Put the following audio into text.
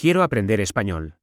Quiero aprender español.